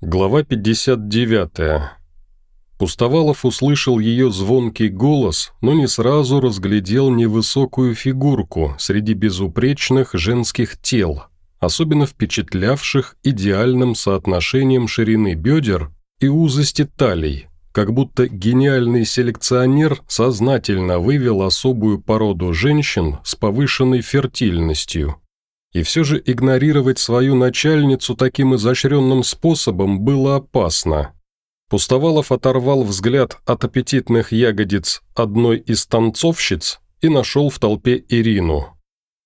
Глава 59. Пустовалов услышал ее звонкий голос, но не сразу разглядел невысокую фигурку среди безупречных женских тел, особенно впечатлявших идеальным соотношением ширины бедер и узости талий, как будто гениальный селекционер сознательно вывел особую породу женщин с повышенной фертильностью. И все же игнорировать свою начальницу таким изощренным способом было опасно. Пустовалов оторвал взгляд от аппетитных ягодиц одной из танцовщиц и нашел в толпе Ирину.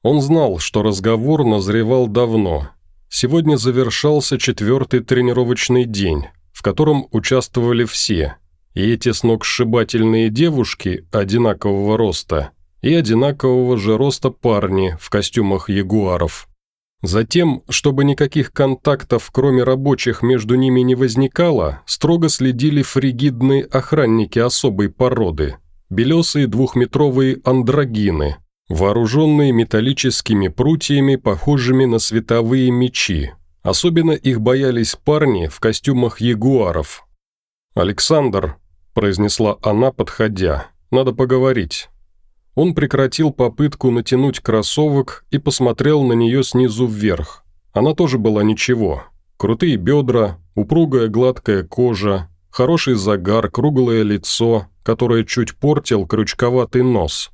Он знал, что разговор назревал давно. Сегодня завершался четвертый тренировочный день, в котором участвовали все. И эти сногсшибательные девушки одинакового роста – и одинакового же роста парни в костюмах ягуаров. Затем, чтобы никаких контактов, кроме рабочих, между ними не возникало, строго следили фригидные охранники особой породы, белесые двухметровые андрогины, вооруженные металлическими прутьями, похожими на световые мечи. Особенно их боялись парни в костюмах ягуаров. «Александр», – произнесла она, подходя, – «надо поговорить». Он прекратил попытку натянуть кроссовок и посмотрел на нее снизу вверх. Она тоже была ничего. Крутые бедра, упругая гладкая кожа, хороший загар, круглое лицо, которое чуть портил крючковатый нос.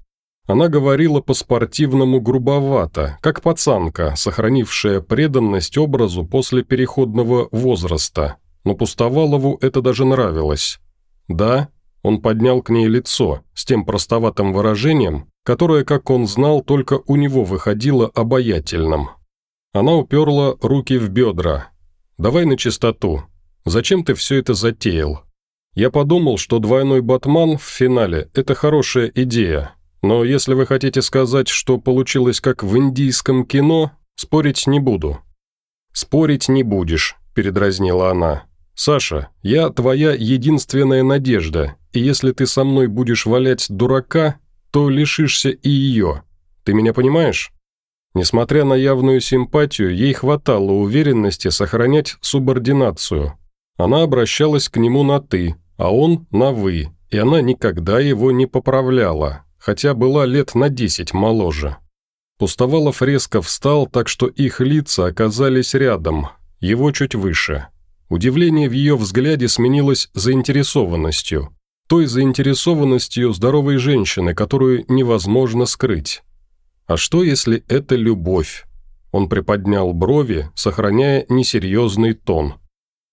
Она говорила по-спортивному грубовато, как пацанка, сохранившая преданность образу после переходного возраста. Но Пустовалову это даже нравилось. Да, он поднял к ней лицо с тем простоватым выражением, которое, как он знал, только у него выходило обаятельным. Она уперла руки в бедра. «Давай на чистоту. Зачем ты все это затеял? Я подумал, что двойной батман в финале – это хорошая идея. Но если вы хотите сказать, что получилось как в индийском кино, спорить не буду». «Спорить не будешь», – передразнила она. «Саша, я твоя единственная надежда, и если ты со мной будешь валять дурака, то лишишься и ее. Ты меня понимаешь?» Несмотря на явную симпатию, ей хватало уверенности сохранять субординацию. Она обращалась к нему на «ты», а он на «вы», и она никогда его не поправляла, хотя была лет на десять моложе. Пустовалов резко встал, так что их лица оказались рядом, его чуть выше. Удивление в ее взгляде сменилось заинтересованностью. Той заинтересованностью здоровой женщины, которую невозможно скрыть. А что, если это любовь? Он приподнял брови, сохраняя несерьезный тон.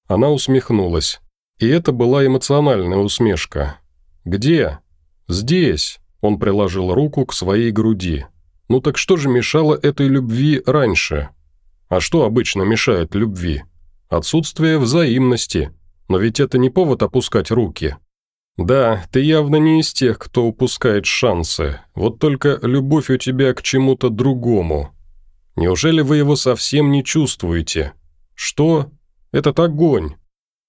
Она усмехнулась. И это была эмоциональная усмешка. «Где?» «Здесь», – он приложил руку к своей груди. «Ну так что же мешало этой любви раньше?» «А что обычно мешает любви?» Отсутствие взаимности. Но ведь это не повод опускать руки. Да, ты явно не из тех, кто упускает шансы. Вот только любовь у тебя к чему-то другому. Неужели вы его совсем не чувствуете? Что? Этот огонь.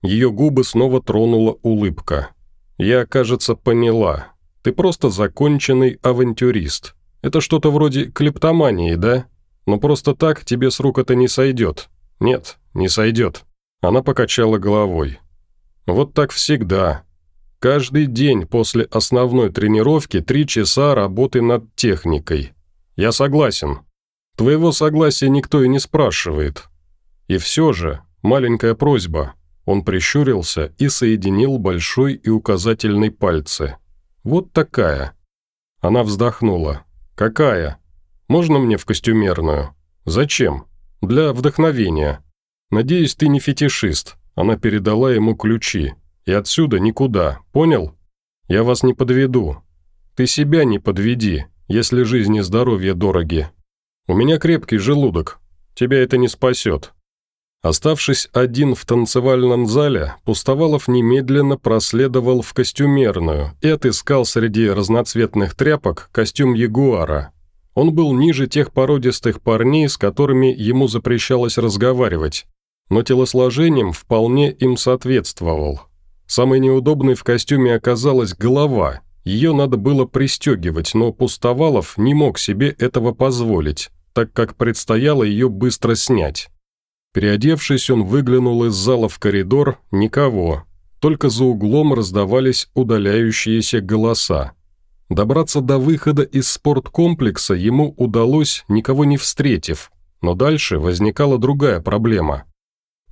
Ее губы снова тронула улыбка. Я, кажется, поняла. Ты просто законченный авантюрист. Это что-то вроде клептомании, да? Но просто так тебе с рук это не сойдет. Нет, не сойдет. Она покачала головой. Вот так всегда. Каждый день после основной тренировки три часа работы над техникой. Я согласен. Твоего согласия никто и не спрашивает. И все же, маленькая просьба. Он прищурился и соединил большой и указательный пальцы. Вот такая. Она вздохнула. Какая? Можно мне в костюмерную? Зачем? Для вдохновения. Надеюсь, ты не фетишист. Она передала ему ключи. И отсюда никуда, понял? Я вас не подведу. Ты себя не подведи, если жизнь и здоровье дороги. У меня крепкий желудок. Тебя это не спасет. Оставшись один в танцевальном зале, Пустовалов немедленно проследовал в костюмерную и отыскал среди разноцветных тряпок костюм ягуара, он был ниже тех породистых парней, с которыми ему запрещалось разговаривать, но телосложением вполне им соответствовал. Самой неудобной в костюме оказалась голова, ее надо было пристегивать, но Пустовалов не мог себе этого позволить, так как предстояло ее быстро снять. Переодевшись, он выглянул из зала в коридор, никого. Только за углом раздавались удаляющиеся голоса. Добраться до выхода из спорткомплекса ему удалось, никого не встретив, но дальше возникала другая проблема.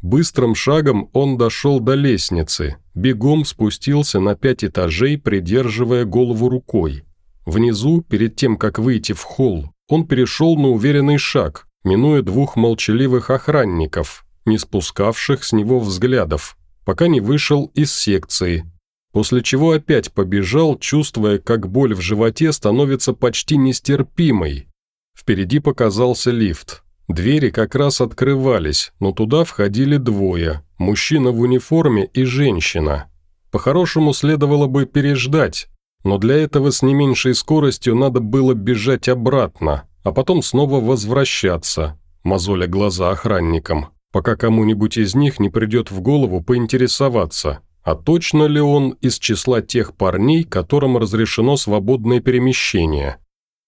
Быстрым шагом он дошел до лестницы, бегом спустился на пять этажей, придерживая голову рукой. Внизу, перед тем, как выйти в холл, он перешел на уверенный шаг, минуя двух молчаливых охранников, не спускавших с него взглядов, пока не вышел из секции, после чего опять побежал, чувствуя, как боль в животе становится почти нестерпимой. Впереди показался лифт. Двери как раз открывались, но туда входили двое – мужчина в униформе и женщина. По-хорошему следовало бы переждать, но для этого с не меньшей скоростью надо было бежать обратно, а потом снова возвращаться, мозоля глаза охранникам, пока кому-нибудь из них не придет в голову поинтересоваться, а точно ли он из числа тех парней, которым разрешено свободное перемещение.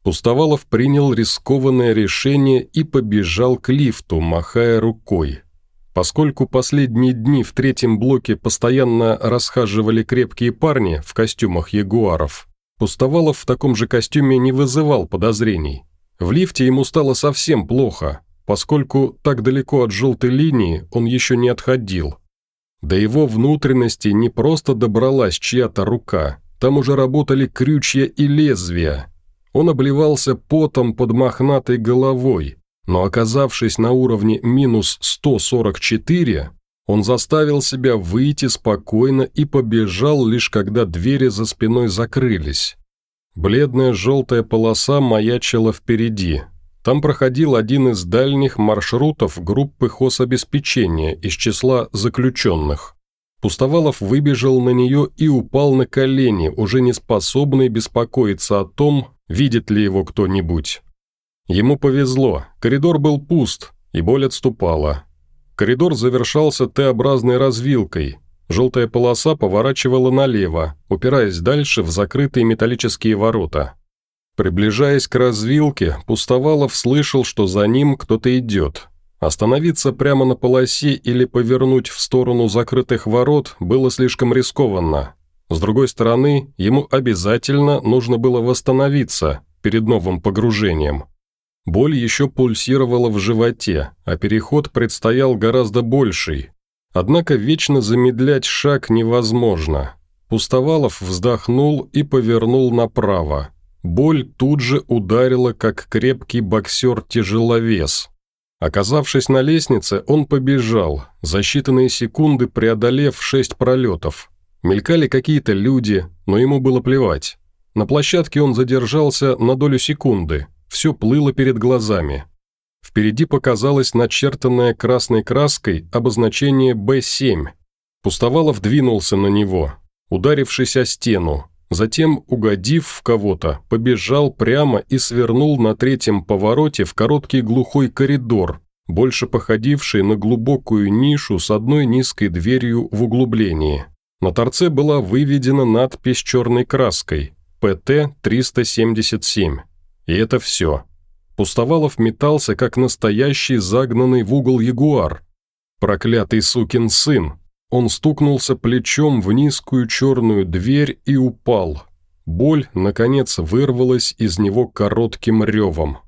Пустовалов принял рискованное решение и побежал к лифту, махая рукой. Поскольку последние дни в третьем блоке постоянно расхаживали крепкие парни в костюмах ягуаров, Пустовалов в таком же костюме не вызывал подозрений. В лифте ему стало совсем плохо, поскольку так далеко от желтой линии он еще не отходил. До его внутренности не просто добралась чья-то рука, там уже работали крючья и лезвия. Он обливался потом под мохнатой головой, но оказавшись на уровне минус 144, он заставил себя выйти спокойно и побежал, лишь когда двери за спиной закрылись. Бледная желтая полоса маячила впереди. Там проходил один из дальних маршрутов группы хозобеспечения из числа заключенных. Пустовалов выбежал на нее и упал на колени, уже не способный беспокоиться о том, видит ли его кто-нибудь. Ему повезло, коридор был пуст, и боль отступала. Коридор завершался Т-образной развилкой, Желтая полоса поворачивала налево, упираясь дальше в закрытые металлические ворота. Приближаясь к развилке, Пустовалов слышал, что за ним кто-то идет. Остановиться прямо на полосе или повернуть в сторону закрытых ворот было слишком рискованно. С другой стороны, ему обязательно нужно было восстановиться перед новым погружением. Боль еще пульсировала в животе, а переход предстоял гораздо больший, Однако вечно замедлять шаг невозможно. Пустовалов вздохнул и повернул направо. Боль тут же ударила, как крепкий боксер-тяжеловес. Оказавшись на лестнице, он побежал, за считанные секунды преодолев шесть пролетов. Мелькали какие-то люди, но ему было плевать. На площадке он задержался на долю секунды, все плыло перед глазами. Впереди показалось начертанное красной краской обозначение «Б7». Пустовалов двинулся на него, ударившись о стену, затем, угодив в кого-то, побежал прямо и свернул на третьем повороте в короткий глухой коридор, больше походивший на глубокую нишу с одной низкой дверью в углублении. На торце была выведена надпись черной краской «ПТ-377». И это все. Пустовалов метался, как настоящий загнанный в угол ягуар. Проклятый сукин сын. Он стукнулся плечом в низкую черную дверь и упал. Боль, наконец, вырвалась из него коротким ревом.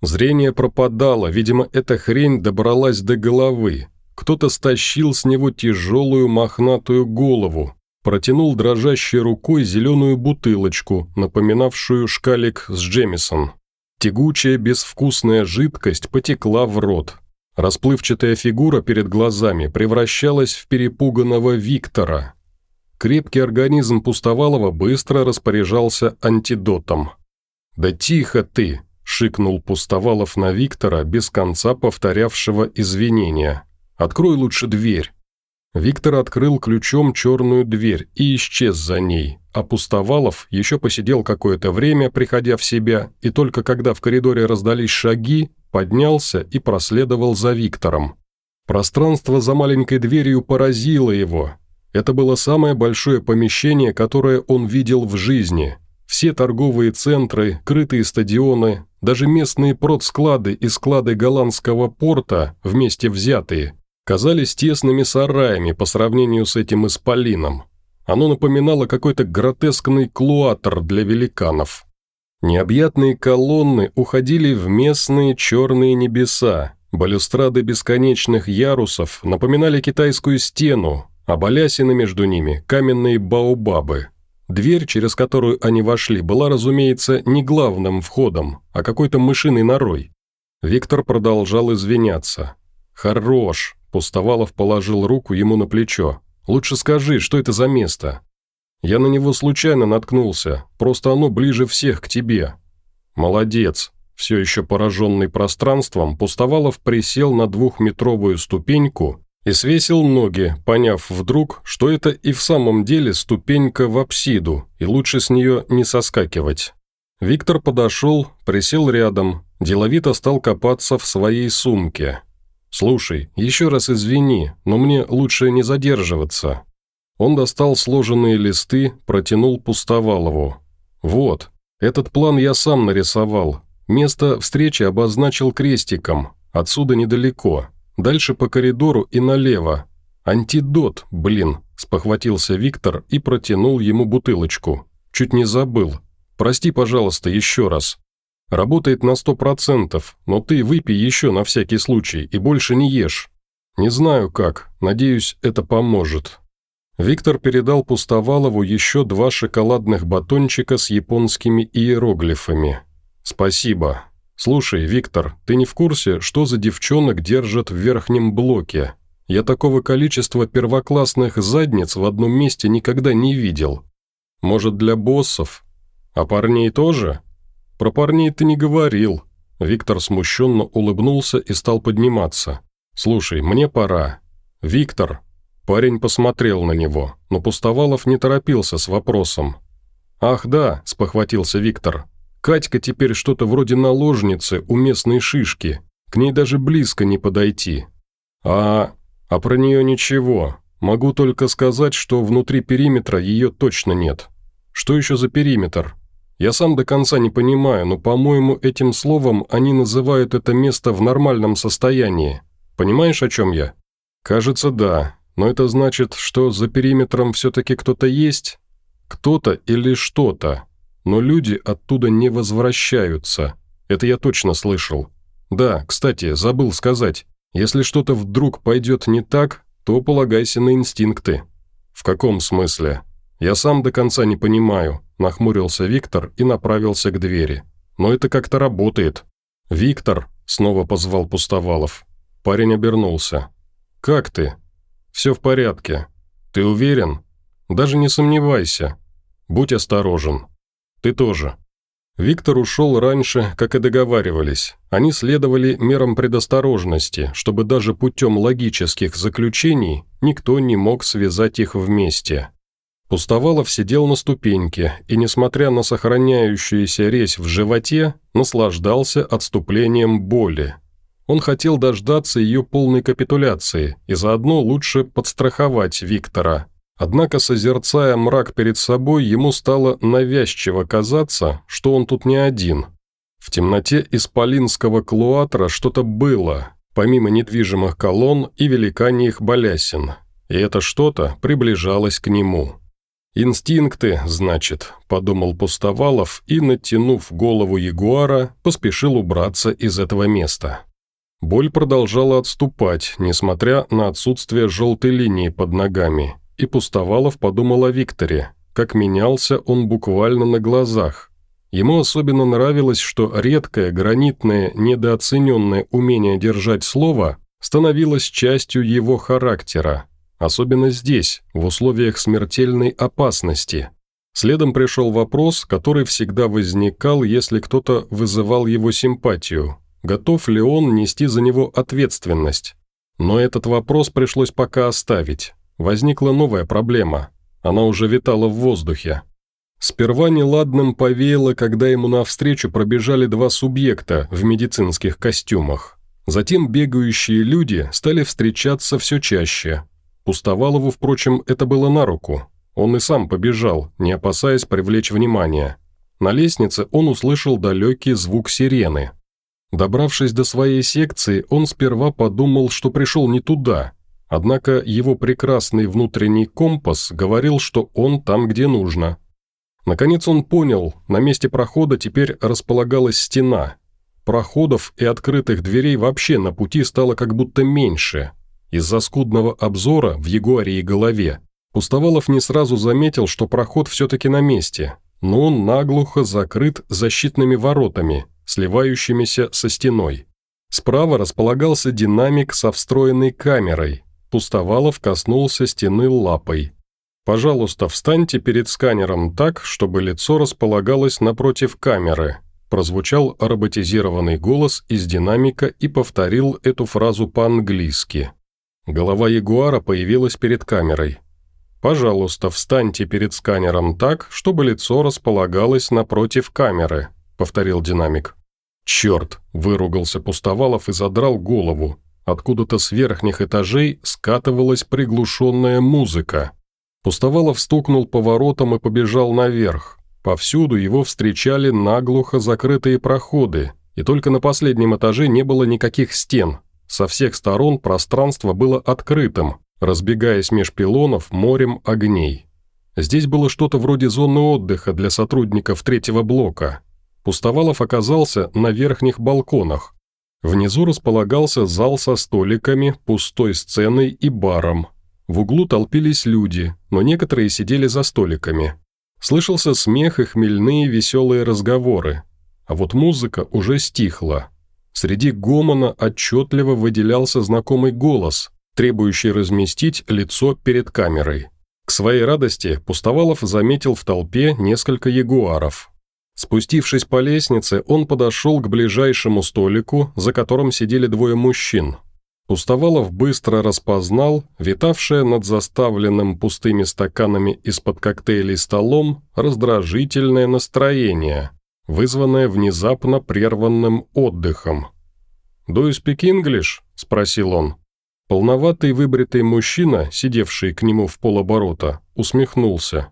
Зрение пропадало, видимо, эта хрень добралась до головы. Кто-то стащил с него тяжелую мохнатую голову, протянул дрожащей рукой зеленую бутылочку, напоминавшую шкалик с Джемисон. Тягучая безвкусная жидкость потекла в рот. Расплывчатая фигура перед глазами превращалась в перепуганного Виктора. Крепкий организм Пустовалова быстро распоряжался антидотом. «Да тихо ты!» – шикнул Пустовалов на Виктора, без конца повторявшего извинения. «Открой лучше дверь». Виктор открыл ключом черную дверь и исчез за ней, а Пустовалов еще посидел какое-то время, приходя в себя, и только когда в коридоре раздались шаги, поднялся и проследовал за Виктором. Пространство за маленькой дверью поразило его. Это было самое большое помещение, которое он видел в жизни. Все торговые центры, крытые стадионы, даже местные продсклады и склады голландского порта, вместе взятые, казались тесными сараями по сравнению с этим исполином. Оно напоминало какой-то гротескный клуатор для великанов. Необъятные колонны уходили в местные черные небеса, балюстрады бесконечных ярусов напоминали китайскую стену, а балясины между ними – каменные баобабы. Дверь, через которую они вошли, была, разумеется, не главным входом, а какой-то мышиной норой. Виктор продолжал извиняться. «Хорош!» – Пустовалов положил руку ему на плечо. «Лучше скажи, что это за место?» «Я на него случайно наткнулся, просто оно ближе всех к тебе». «Молодец!» Все еще пораженный пространством, Пустовалов присел на двухметровую ступеньку и свесил ноги, поняв вдруг, что это и в самом деле ступенька в апсиду, и лучше с нее не соскакивать. Виктор подошел, присел рядом, деловито стал копаться в своей сумке. «Слушай, еще раз извини, но мне лучше не задерживаться». Он достал сложенные листы, протянул Пустовалову. «Вот, этот план я сам нарисовал. Место встречи обозначил крестиком, отсюда недалеко. Дальше по коридору и налево. Антидот, блин, спохватился Виктор и протянул ему бутылочку. Чуть не забыл. Прости, пожалуйста, еще раз. Работает на сто процентов, но ты выпей еще на всякий случай и больше не ешь. Не знаю как, надеюсь, это поможет». Виктор передал Пустовалову еще два шоколадных батончика с японскими иероглифами. «Спасибо. «Слушай, Виктор, ты не в курсе, что за девчонок держат в верхнем блоке? Я такого количества первоклассных задниц в одном месте никогда не видел. Может, для боссов? А парней тоже? Про парней ты не говорил». Виктор смущенно улыбнулся и стал подниматься. «Слушай, мне пора». «Виктор». Парень посмотрел на него, но Пустовалов не торопился с вопросом. «Ах да», – спохватился Виктор, Катька теперь что-то вроде наложницы у местной шишки. К ней даже близко не подойти. А... а про нее ничего. Могу только сказать, что внутри периметра ее точно нет. Что еще за периметр? Я сам до конца не понимаю, но, по-моему, этим словом они называют это место в нормальном состоянии. Понимаешь, о чем я? Кажется, да. Но это значит, что за периметром все-таки кто-то есть? Кто-то или что-то? но люди оттуда не возвращаются. Это я точно слышал. Да, кстати, забыл сказать, если что-то вдруг пойдет не так, то полагайся на инстинкты. В каком смысле? Я сам до конца не понимаю, нахмурился Виктор и направился к двери. Но это как-то работает. Виктор, снова позвал Пустовалов. Парень обернулся. «Как ты?» «Все в порядке. Ты уверен?» «Даже не сомневайся. Будь осторожен. Ты тоже». Виктор ушел раньше, как и договаривались. Они следовали мерам предосторожности, чтобы даже путем логических заключений никто не мог связать их вместе. Пустовалов сидел на ступеньке и, несмотря на сохраняющуюся резь в животе, наслаждался отступлением боли. Он хотел дождаться ее полной капитуляции и заодно лучше подстраховать Виктора – Однако, созерцая мрак перед собой, ему стало навязчиво казаться, что он тут не один. В темноте исполинского клуатра что-то было, помимо недвижимых колонн и великаньих балясин, и это что-то приближалось к нему. «Инстинкты, значит», – подумал Пустовалов и, натянув голову ягуара, поспешил убраться из этого места. Боль продолжала отступать, несмотря на отсутствие желтой линии под ногами – и Пустовалов подумал о Викторе, как менялся он буквально на глазах. Ему особенно нравилось, что редкое, гранитное, недооцененное умение держать слово становилось частью его характера, особенно здесь, в условиях смертельной опасности. Следом пришел вопрос, который всегда возникал, если кто-то вызывал его симпатию. Готов ли он нести за него ответственность? Но этот вопрос пришлось пока оставить возникла новая проблема. Она уже витала в воздухе. Сперва неладным повеяло, когда ему навстречу пробежали два субъекта в медицинских костюмах. Затем бегающие люди стали встречаться все чаще. Пустовалову, впрочем, это было на руку. Он и сам побежал, не опасаясь привлечь внимание. На лестнице он услышал далекий звук сирены. Добравшись до своей секции, он сперва подумал, что пришел не туда, однако его прекрасный внутренний компас говорил, что он там, где нужно. Наконец он понял, на месте прохода теперь располагалась стена. Проходов и открытых дверей вообще на пути стало как будто меньше. Из-за скудного обзора в Ягуаре и голове Пустовалов не сразу заметил, что проход все-таки на месте, но он наглухо закрыт защитными воротами, сливающимися со стеной. Справа располагался динамик со встроенной камерой. Пустовалов коснулся стены лапой. «Пожалуйста, встаньте перед сканером так, чтобы лицо располагалось напротив камеры», прозвучал роботизированный голос из динамика и повторил эту фразу по-английски. Голова Ягуара появилась перед камерой. «Пожалуйста, встаньте перед сканером так, чтобы лицо располагалось напротив камеры», — повторил динамик. «Черт!» – выругался Пустовалов и задрал голову. Откуда-то с верхних этажей скатывалась приглушенная музыка. Пустовалов стукнул по воротам и побежал наверх. Повсюду его встречали наглухо закрытые проходы, и только на последнем этаже не было никаких стен. Со всех сторон пространство было открытым, разбегаясь меж пилонов морем огней. Здесь было что-то вроде зоны отдыха для сотрудников третьего блока. Пустовалов оказался на верхних балконах. Внизу располагался зал со столиками, пустой сценой и баром. В углу толпились люди, но некоторые сидели за столиками. Слышался смех и хмельные веселые разговоры. А вот музыка уже стихла. Среди гомона отчетливо выделялся знакомый голос, требующий разместить лицо перед камерой. К своей радости Пустовалов заметил в толпе несколько ягуаров. Спустившись по лестнице, он подошел к ближайшему столику, за которым сидели двое мужчин. Пустовалов быстро распознал витавшее над заставленным пустыми стаканами из-под коктейлей столом раздражительное настроение, вызванное внезапно прерванным отдыхом. «Do you speak English?» – спросил он. Полноватый выбритый мужчина, сидевший к нему в полоборота, усмехнулся.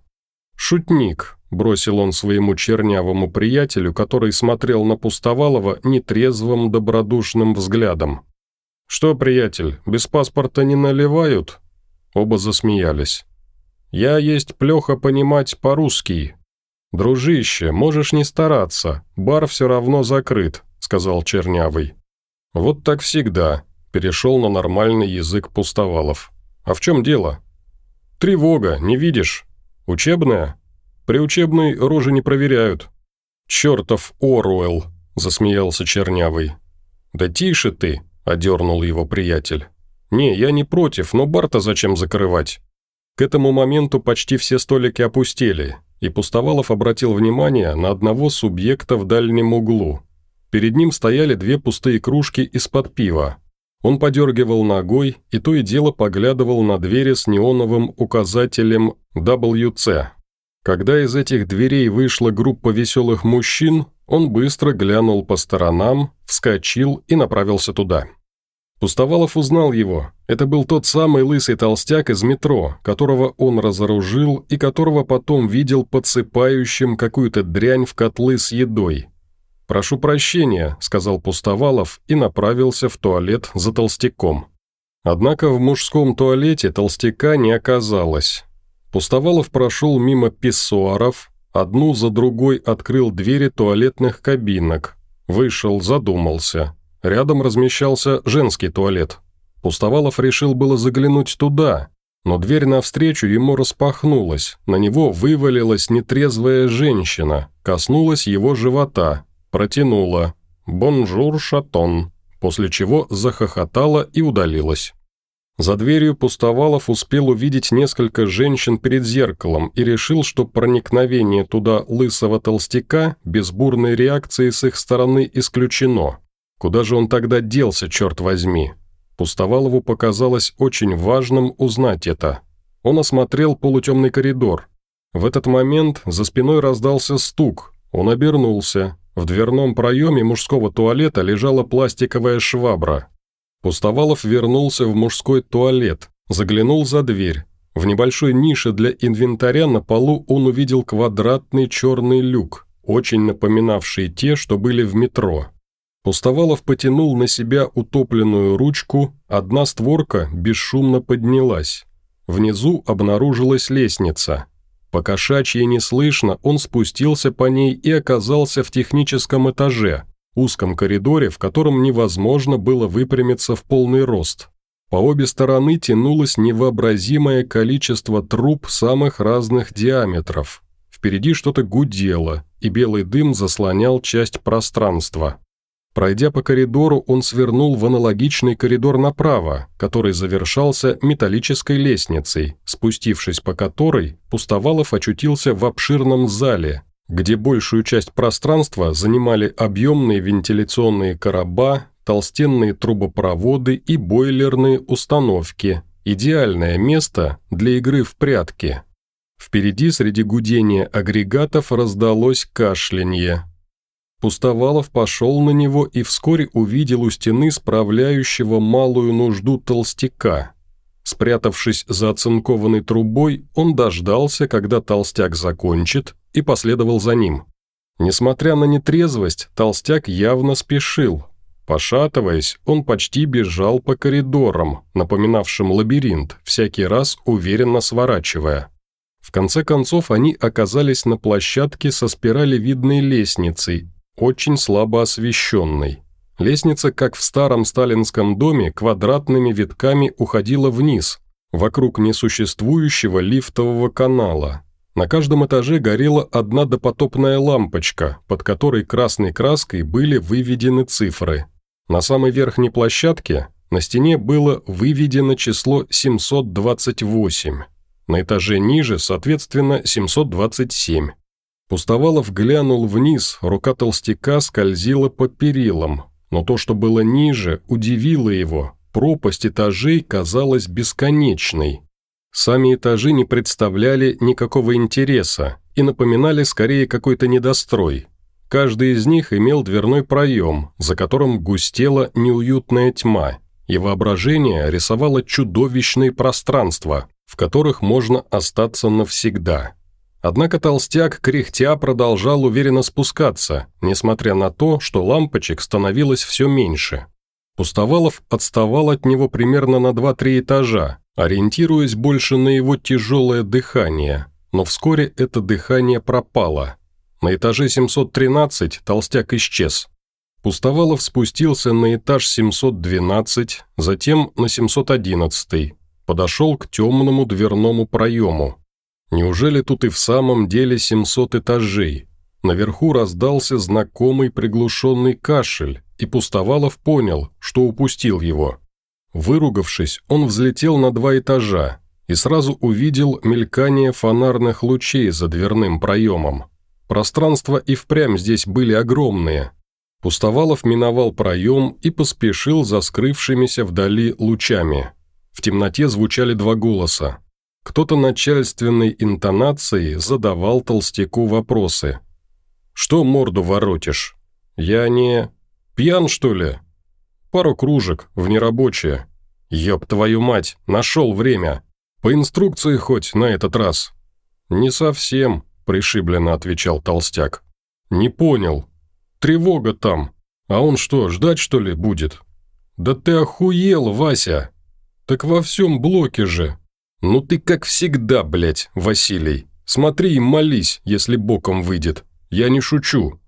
«Шутник», – бросил он своему чернявому приятелю, который смотрел на Пустовалова нетрезвым добродушным взглядом. «Что, приятель, без паспорта не наливают?» Оба засмеялись. «Я есть плохо понимать по-русски». «Дружище, можешь не стараться, бар все равно закрыт», – сказал Чернявый. «Вот так всегда перешел на нормальный язык пустовалов. «А в чем дело?» «Тревога, не видишь? Учебная?» «При учебной рожи не проверяют». «Чертов Оруэлл!» – засмеялся Чернявый. «Да тише ты!» – одернул его приятель. «Не, я не против, но Барта зачем закрывать?» К этому моменту почти все столики опустели, и Пустовалов обратил внимание на одного субъекта в дальнем углу. Перед ним стояли две пустые кружки из-под пива, он подергивал ногой и то и дело поглядывал на двери с неоновым указателем WC. Когда из этих дверей вышла группа веселых мужчин, он быстро глянул по сторонам, вскочил и направился туда. Пустовалов узнал его. Это был тот самый лысый толстяк из метро, которого он разоружил и которого потом видел подсыпающим какую-то дрянь в котлы с едой. «Прошу прощения», – сказал Пустовалов и направился в туалет за толстяком. Однако в мужском туалете толстяка не оказалось. Пустовалов прошел мимо писсуаров, одну за другой открыл двери туалетных кабинок, вышел, задумался. Рядом размещался женский туалет. Пустовалов решил было заглянуть туда, но дверь навстречу ему распахнулась, на него вывалилась нетрезвая женщина, коснулась его живота, протянула «Bonjour, chaton», после чего захохотала и удалилась. За дверью Пустовалов успел увидеть несколько женщин перед зеркалом и решил, что проникновение туда лысого толстяка без бурной реакции с их стороны исключено. Куда же он тогда делся, черт возьми? Пустовалову показалось очень важным узнать это. Он осмотрел полутемный коридор. В этот момент за спиной раздался стук. Он обернулся. В дверном проеме мужского туалета лежала пластиковая швабра. Пустовалов вернулся в мужской туалет, заглянул за дверь. В небольшой нише для инвентаря на полу он увидел квадратный черный люк. очень напоминавшие те, что были в метро. Пустовалов потянул на себя утопленную ручку, одна створка бесшумно поднялась. Внизу обнаружилась лестница. По кошачьей неслышно он спустился по ней и оказался в техническом этаже, узком коридоре, в котором невозможно было выпрямиться в полный рост. По обе стороны тянулось невообразимое количество труб самых разных диаметров. Впереди что-то гудело, и белый дым заслонял часть пространства. Пройдя по коридору, он свернул в аналогичный коридор направо, который завершался металлической лестницей, спустившись по которой, Пустовалов очутился в обширном зале, где большую часть пространства занимали объемные вентиляционные короба, толстенные трубопроводы и бойлерные установки. Идеальное место для игры в прятки. Впереди среди гудения агрегатов раздалось кашлянье. Пустовалов пошел на него и вскоре увидел у стены справляющего малую нужду толстяка. Спрятавшись за оцинкованной трубой, он дождался, когда толстяк закончит, и последовал за ним. Несмотря на нетрезвость, толстяк явно спешил, Пошатываясь, он почти бежал по коридорам, напоминавшим лабиринт, всякий раз уверенно сворачивая. В конце концов они оказались на площадке со спиралевидной лестницей, очень слабо освещенной. Лестница, как в старом сталинском доме, квадратными витками уходила вниз, вокруг несуществующего лифтового канала. На каждом этаже горела одна допотопная лампочка, под которой красной краской были выведены цифры на самой верхней площадке на стене было выведено число 728. На этаже ниже, соответственно, 727. Пустовалов глянул вниз, рука толстяка скользила по перилам, но то, что было ниже, удивило его. Пропасть этажей казалась бесконечной. Сами этажи не представляли никакого интереса и напоминали скорее какой-то недострой. Каждый из них имел дверной проем, за которым густела неуютная тьма, и воображение рисовало чудовищные пространства, в которых можно остаться навсегда. Однако толстяк, кряхтя, продолжал уверенно спускаться, несмотря на то, что лампочек становилось все меньше. Пустовалов отставал от него примерно на 2-3 этажа, ориентируясь больше на его тяжелое дыхание, но вскоре это дыхание пропало – на этаже 713 толстяк исчез. Пустовалов спустился на этаж 712, затем на 711, подошел к темному дверному проему. Неужели тут и в самом деле 700 этажей? Наверху раздался знакомый приглушенный кашель, и Пустовалов понял, что упустил его. Выругавшись, он взлетел на два этажа и сразу увидел мелькание фонарных лучей за дверным проемом. Пространства и впрямь здесь были огромные. Пустовалов миновал проем и поспешил за скрывшимися вдали лучами. В темноте звучали два голоса. Кто-то начальственной интонацией задавал толстяку вопросы. «Что морду воротишь? Я не... Пьян, что ли?» «Пару кружек, в нерабочее». «Ёб твою мать, нашел время. По инструкции хоть на этот раз». «Не совсем пришибленно отвечал толстяк. «Не понял. Тревога там. А он что, ждать что ли будет?» «Да ты охуел, Вася!» «Так во всем блоке же!» «Ну ты как всегда, блядь, Василий. Смотри и молись, если боком выйдет. Я не шучу».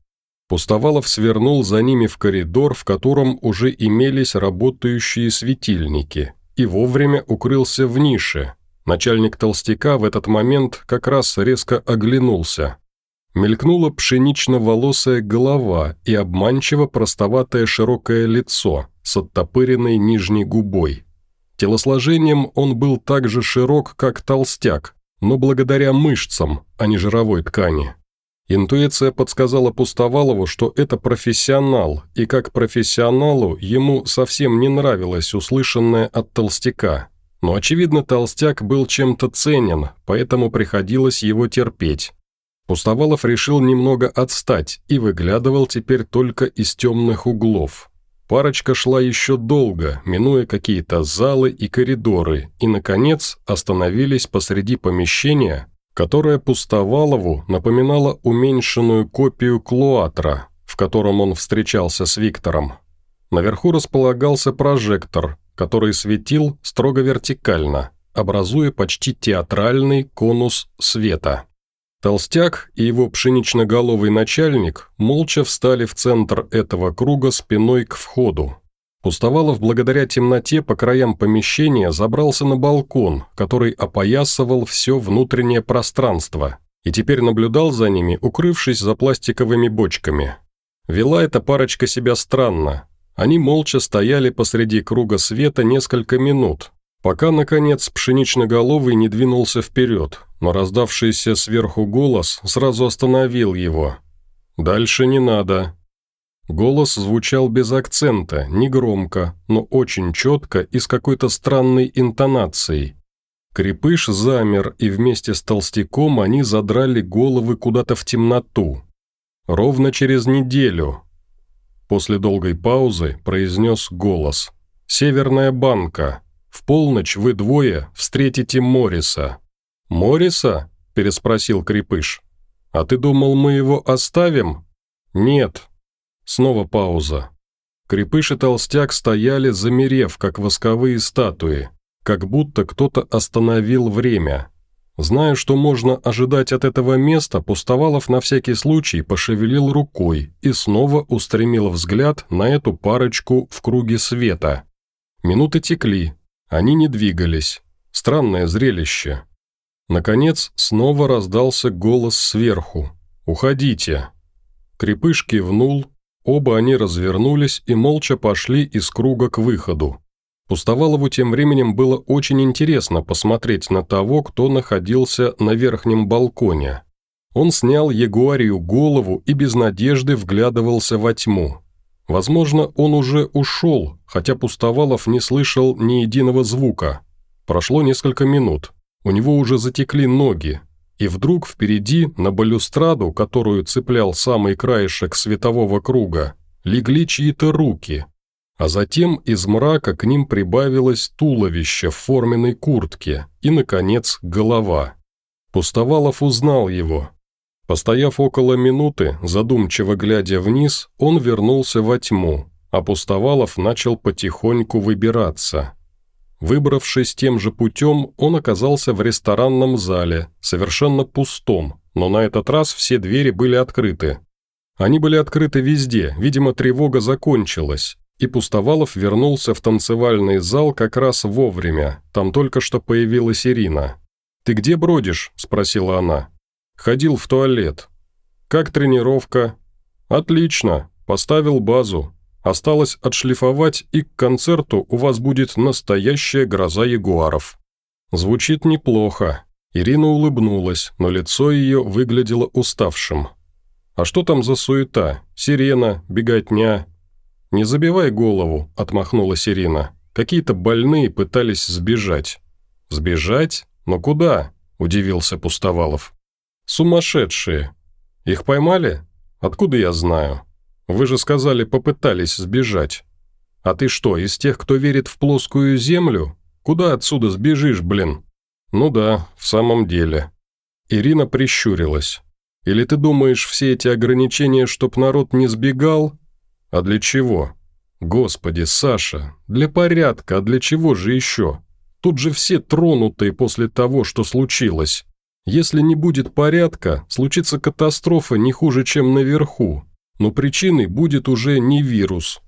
Пустовалов свернул за ними в коридор, в котором уже имелись работающие светильники, и вовремя укрылся в нише, Начальник толстяка в этот момент как раз резко оглянулся. Мелькнула пшенично-волосая голова и обманчиво простоватое широкое лицо с оттопыренной нижней губой. Телосложением он был так же широк, как толстяк, но благодаря мышцам, а не жировой ткани. Интуиция подсказала Пустовалову, что это профессионал, и как профессионалу ему совсем не нравилось услышанное от толстяка. Но, очевидно, толстяк был чем-то ценен, поэтому приходилось его терпеть. Пустовалов решил немного отстать и выглядывал теперь только из темных углов. Парочка шла еще долго, минуя какие-то залы и коридоры, и, наконец, остановились посреди помещения, которая Пустовалову напоминала уменьшенную копию Клуатра, в котором он встречался с Виктором. Наверху располагался прожектор, который светил строго вертикально, образуя почти театральный конус света. Толстяк и его пшенично-головый начальник молча встали в центр этого круга спиной к входу. Пустовалов благодаря темноте по краям помещения забрался на балкон, который опоясывал все внутреннее пространство, и теперь наблюдал за ними, укрывшись за пластиковыми бочками. Вела эта парочка себя странно. Они молча стояли посреди круга света несколько минут, пока, наконец, пшенично-головый не двинулся вперед, но раздавшийся сверху голос сразу остановил его. «Дальше не надо». Голос звучал без акцента, негромко, но очень четко и с какой-то странной интонацией. Крепыш замер, и вместе с толстяком они задрали головы куда-то в темноту. Ровно через неделю. После долгой паузы произнес голос. «Северная банка. В полночь вы двое встретите Мориса». «Мориса?» – переспросил Крепыш. «А ты думал, мы его оставим?» «Нет». Снова пауза. Крепыш и толстяк стояли, замерев, как восковые статуи, как будто кто-то остановил время. Зная, что можно ожидать от этого места, Пустовалов на всякий случай пошевелил рукой и снова устремил взгляд на эту парочку в круге света. Минуты текли, они не двигались. Странное зрелище. Наконец, снова раздался голос сверху. «Уходите!» Крепыш кивнул, оба они развернулись и молча пошли из круга к выходу. Пустовалову тем временем было очень интересно посмотреть на того, кто находился на верхнем балконе. Он снял ягуарию голову и без надежды вглядывался во тьму. Возможно, он уже ушел, хотя Пустовалов не слышал ни единого звука. Прошло несколько минут. У него уже затекли ноги, и вдруг впереди, на балюстраду, которую цеплял самый краешек светового круга, легли чьи-то руки. А затем из мрака к ним прибавилось туловище в форменной куртке и, наконец, голова. Пустовалов узнал его. Постояв около минуты, задумчиво глядя вниз, он вернулся во тьму, а Пустовалов начал потихоньку выбираться – Выбравшись тем же путем, он оказался в ресторанном зале, совершенно пустом, но на этот раз все двери были открыты. Они были открыты везде, видимо, тревога закончилась, и Пустовалов вернулся в танцевальный зал как раз вовремя, там только что появилась Ирина. «Ты где бродишь?» – спросила она. «Ходил в туалет». «Как тренировка?» «Отлично, поставил базу, Осталось отшлифовать, и к концерту у вас будет настоящая гроза ягуаров». Звучит неплохо. Ирина улыбнулась, но лицо ее выглядело уставшим. «А что там за суета? Сирена, беготня?» «Не забивай голову», – отмахнулась Ирина. «Какие-то больные пытались сбежать». «Сбежать? Но куда?» – удивился Пустовалов. «Сумасшедшие. Их поймали? Откуда я знаю?» Вы же сказали, попытались сбежать. А ты что, из тех, кто верит в плоскую землю? Куда отсюда сбежишь, блин? Ну да, в самом деле. Ирина прищурилась. Или ты думаешь, все эти ограничения, чтоб народ не сбегал? А для чего? Господи, Саша, для порядка, а для чего же еще? Тут же все тронутые после того, что случилось. Если не будет порядка, случится катастрофа не хуже, чем наверху, но причиной будет уже не вирус,